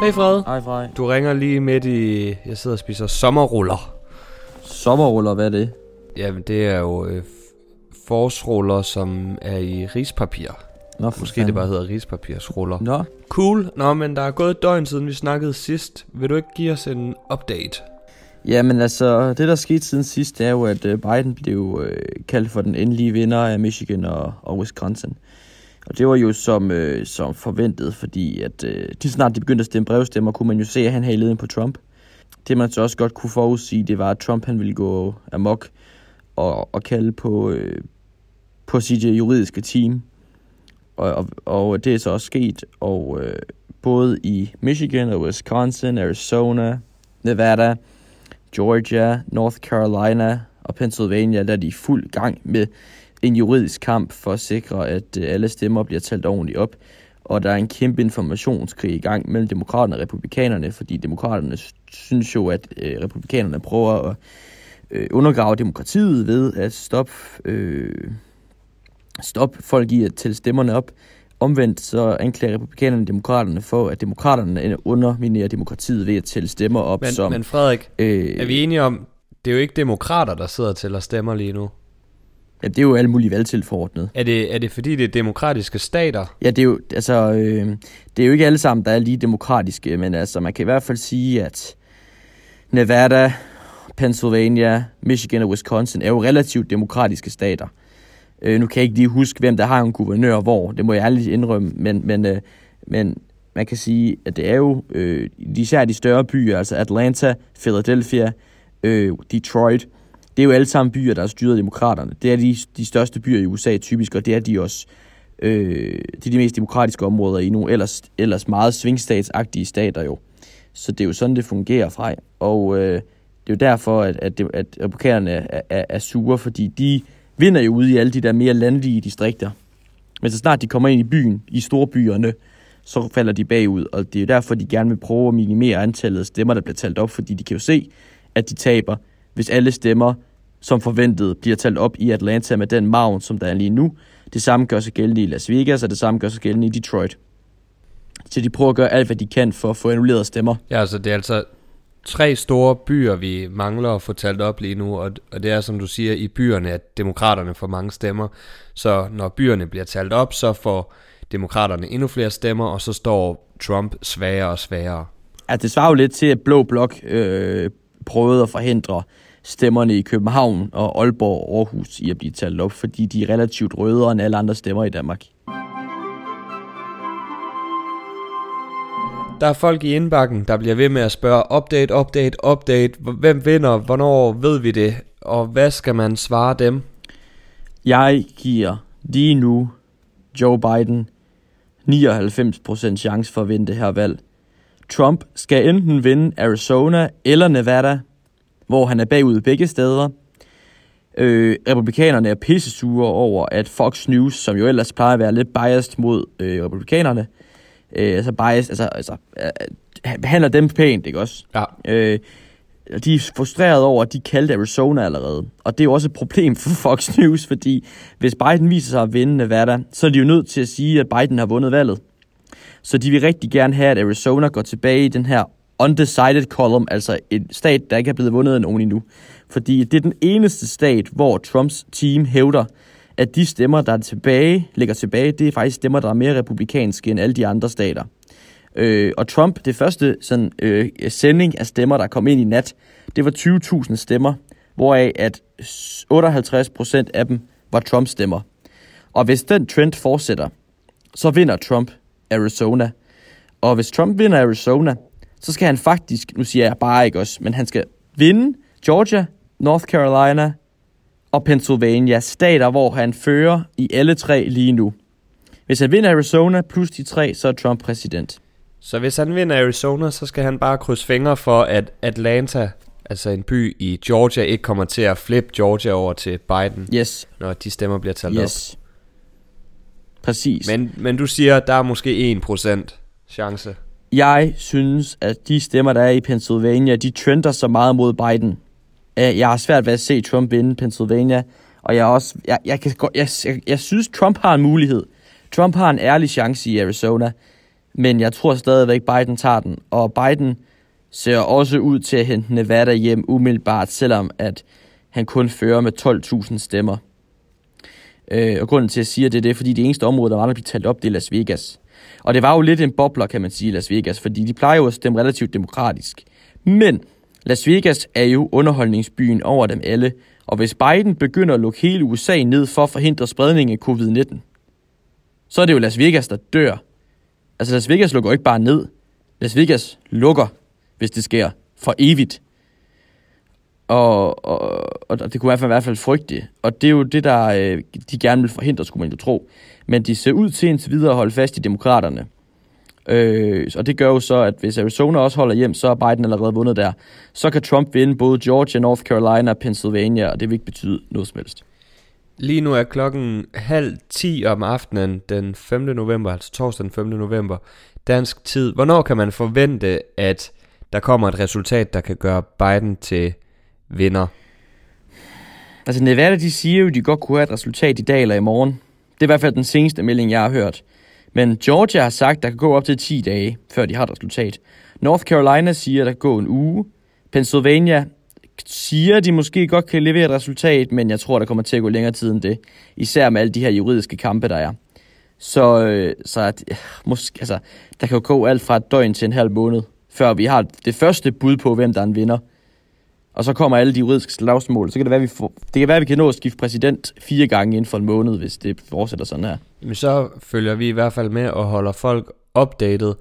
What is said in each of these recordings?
Hej Fred. Hej Frej. Du ringer lige midt i... Jeg sidder og spiser sommerruller. Sommerruller, hvad er det? Jamen, det er jo øh, forårsruller, som er i rispapir. Nå, for Måske fanden. det bare hedder rispapirsruller. Nå, Cool. Nå, men der er gået et døgn siden vi snakkede sidst. Vil du ikke give os en update? jamen altså, det der skete siden sidst, det er jo, at øh, Biden blev øh, kaldt for den endelige vinder af Michigan og, og Wisconsin. Og det var jo som, øh, som forventet, fordi at øh, lige snart de begyndte at stemme brevstemmer, kunne man jo se, at han havde ledet på Trump. Det man så også godt kunne forudsige, det var, at Trump han ville gå amok og, og kalde på, øh, på sit øh, juridiske team. Og, og, og det er så også sket, og øh, både i Michigan og Wisconsin, Arizona, Nevada, Georgia, North Carolina og Pennsylvania, der er de i fuld gang med en juridisk kamp for at sikre, at øh, alle stemmer bliver talt ordentligt op. Og der er en kæmpe informationskrig i gang mellem demokraterne og republikanerne, fordi demokraterne sy- synes jo, at øh, republikanerne prøver at øh, undergrave demokratiet ved at stoppe øh, stop folk i at tælle stemmerne op. Omvendt så anklager republikanerne demokraterne for, at demokraterne underminerer demokratiet ved at tælle stemmer op Men, som... men Frederik, øh, er vi enige om, det er jo ikke demokrater, der sidder til at stemmer lige nu? Ja, det er jo alle mulige valgtilforordnede. Er det, er det fordi, det er demokratiske stater? Ja, det er jo, altså, øh, det er jo ikke alle sammen, der er lige demokratiske, men altså, man kan i hvert fald sige, at Nevada, Pennsylvania, Michigan og Wisconsin er jo relativt demokratiske stater. Øh, nu kan jeg ikke lige huske, hvem der har en guvernør hvor, det må jeg ærligt indrømme, men, men, øh, men man kan sige, at det er jo øh, især de større byer, altså Atlanta, Philadelphia, øh, Detroit, det er jo alle sammen byer, der er styret af demokraterne. Det er de, de største byer i USA typisk, og det er de også. Øh, det er de mest demokratiske områder i nogle ellers, ellers meget svingstatsagtige stater jo. Så det er jo sådan, det fungerer fra. Og øh, det er jo derfor, at, at, det, at republikanerne er, er, er sure, fordi de vinder jo ude i alle de der mere landlige distrikter. Men så snart de kommer ind i byen, i storbyerne, så falder de bagud. Og det er jo derfor, de gerne vil prøve at minimere antallet af stemmer, der bliver talt op, fordi de kan jo se, at de taber, hvis alle stemmer, som forventet, bliver talt op i Atlanta med den maven, som der er lige nu. Det samme gør sig gældende i Las Vegas, og det samme gør sig gældende i Detroit. Så de prøver at gøre alt, hvad de kan for at få annulleret stemmer. Ja, altså det er altså tre store byer, vi mangler at få talt op lige nu, og, og det er som du siger, i byerne, at demokraterne får mange stemmer. Så når byerne bliver talt op, så får demokraterne endnu flere stemmer, og så står Trump svagere og svagere. Altså, det svarer jo lidt til, at Blå Blok øh, prøvede at forhindre stemmerne i København og Aalborg og Aarhus i at blive talt op, fordi de er relativt rødere end alle andre stemmer i Danmark. Der er folk i indbakken, der bliver ved med at spørge, update, update, update, hvem vinder, hvornår ved vi det, og hvad skal man svare dem? Jeg giver lige nu Joe Biden 99% chance for at vinde det her valg. Trump skal enten vinde Arizona eller Nevada, hvor han er bagud begge steder. Øh, republikanerne er pissesure over, at Fox News, som jo ellers plejer at være lidt biased mod øh, republikanerne, øh, altså biased, altså, altså øh, behandler dem pænt, ikke også? Ja, Øh, de er frustrerede over, at de kaldte Arizona allerede. Og det er jo også et problem for Fox News, fordi hvis Biden viser sig at vinde Nevada, så er de jo nødt til at sige, at Biden har vundet valget. Så de vil rigtig gerne have, at Arizona går tilbage i den her undecided column, altså en stat, der ikke er blevet vundet af nogen endnu. Fordi det er den eneste stat, hvor Trumps team hævder, at de stemmer, der er tilbage, ligger tilbage, det er faktisk stemmer, der er mere republikanske end alle de andre stater. Øh, og Trump, det første sådan, øh, sending af stemmer, der kom ind i nat, det var 20.000 stemmer, hvoraf at 58% af dem var Trump stemmer. Og hvis den trend fortsætter, så vinder Trump Arizona. Og hvis Trump vinder Arizona, så skal han faktisk, nu siger jeg bare ikke også, men han skal vinde Georgia, North Carolina og Pennsylvania, stater, hvor han fører i alle tre lige nu. Hvis han vinder Arizona plus de tre, så er Trump præsident. så hvis han vinder Arizona, så skal han bare krydse fingre for, at Atlanta, altså en by i Georgia, ikke kommer til at flippe Georgia over til Biden, Yes, når de stemmer bliver talt op. yes. Præcis. Men Men, men du siger, at der er måske 1% chance jeg synes, at de stemmer, der er i Pennsylvania, de trender så meget mod Biden. Øh, jeg har svært ved at se Trump vinde Pennsylvania, og jeg, også, jeg, jeg, kan, jeg, jeg, jeg synes, Trump har en mulighed. Trump har en ærlig chance i Arizona, Men jeg tror stadigvæk, Biden tager den. Og Biden ser også ud til at hente Nevada hjem umiddelbart, selvom at han kun fører med 12.000 stemmer. Øh, og grunden til at sige det, det er, fordi det eneste område, der var, der blev talt op, det er Las Vegas. Og det var jo lidt en bobler, kan man sige, Las Vegas, fordi de plejer jo at stemme relativt demokratisk. Men Las Vegas er jo underholdningsbyen over dem alle, og hvis Biden begynder at lukke hele USA ned for at forhindre spredningen af covid-19, så er det jo Las Vegas, der dør. Altså Las Vegas lukker jo ikke bare ned. Las Vegas lukker, hvis det sker, for evigt. Og, og, og det kunne i hvert fald frygte. Og det er jo det, der øh, de gerne vil forhindre, skulle man jo tro. Men de ser ud til indtil videre at holde fast i demokraterne. Øh, og det gør jo så, at hvis Arizona også holder hjem, så er Biden allerede vundet der. Så kan Trump vinde både Georgia, North Carolina og Pennsylvania, og det vil ikke betyde noget som helst. Lige nu er klokken halv 10 om aftenen den 5. november, altså torsdag den 5. november, dansk tid. Hvornår kan man forvente, at der kommer et resultat, der kan gøre Biden til vinder? Altså Nevada, de siger jo, de godt kunne have et resultat i dag eller i morgen. Det er i hvert fald den seneste melding, jeg har hørt. Men Georgia har sagt, der kan gå op til 10 dage, før de har et resultat. North Carolina siger, der kan gå en uge. Pennsylvania siger, de måske godt kan levere et resultat, men jeg tror, der kommer til at gå længere tid end det. Især med alle de her juridiske kampe, der er. Så, øh, så at, øh, måske, altså, der kan jo gå alt fra et døgn til en halv måned, før vi har det første bud på, hvem der er en vinder. Og så kommer alle de juridiske slagsmål. Så kan det være, vi får, det kan være, at vi kan nå at skifte præsident fire gange inden for en måned, hvis det fortsætter sådan her. Men så følger vi i hvert fald med og holder folk opdateret.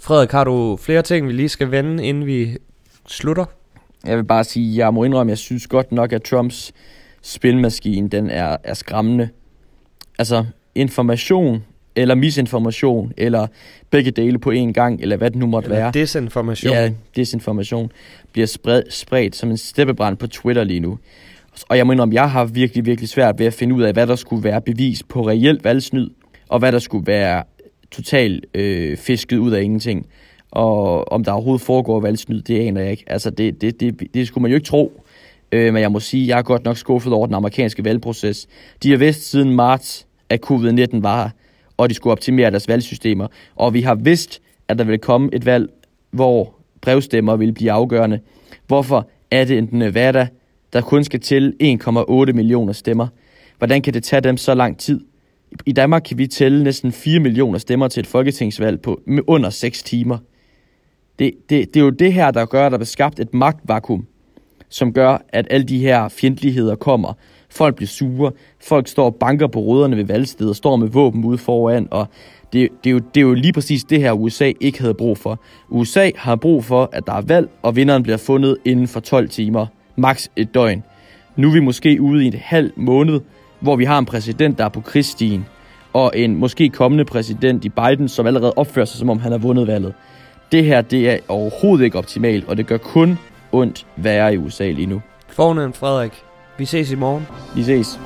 Frederik, har du flere ting, vi lige skal vende, inden vi slutter? Jeg vil bare sige, jeg må indrømme, jeg synes godt nok, at Trumps spilmaskine, den er, er skræmmende. Altså, information eller misinformation, eller begge dele på én gang, eller hvad det nu måtte eller være. desinformation. Ja, desinformation bliver spredt, spredt som en steppebrand på Twitter lige nu. Og jeg må indrømme, jeg har virkelig, virkelig svært ved at finde ud af, hvad der skulle være bevis på reelt valgsnyd, og hvad der skulle være totalt øh, fisket ud af ingenting. Og om der overhovedet foregår valgsnyd, det aner jeg ikke. Altså, det, det, det, det skulle man jo ikke tro. Øh, men jeg må sige, jeg er godt nok skuffet over den amerikanske valgproces. De har vidst siden marts, at covid-19 var og de skulle optimere deres valgsystemer. Og vi har vidst, at der vil komme et valg, hvor brevstemmer vil blive afgørende. Hvorfor er det en Nevada, der kun skal til 1,8 millioner stemmer? Hvordan kan det tage dem så lang tid? I Danmark kan vi tælle næsten 4 millioner stemmer til et folketingsvalg på under 6 timer. Det, det, det er jo det her, der gør, at der bliver skabt et magtvakuum, som gør, at alle de her fjendtligheder kommer. Folk bliver sure, folk står og banker på rødderne ved valgsteder, står med våben ude foran, og det, det, er jo, det er jo lige præcis det her, USA ikke havde brug for. USA har brug for, at der er valg, og vinderen bliver fundet inden for 12 timer, maks et døgn. Nu er vi måske ude i en halv måned, hvor vi har en præsident, der er på krigsstien, og en måske kommende præsident i Biden, som allerede opfører sig, som om han har vundet valget. Det her, det er overhovedet ikke optimalt, og det gør kun ondt værre i USA lige nu. Fornem Frederik. Vi ses i morgen. Vi ses.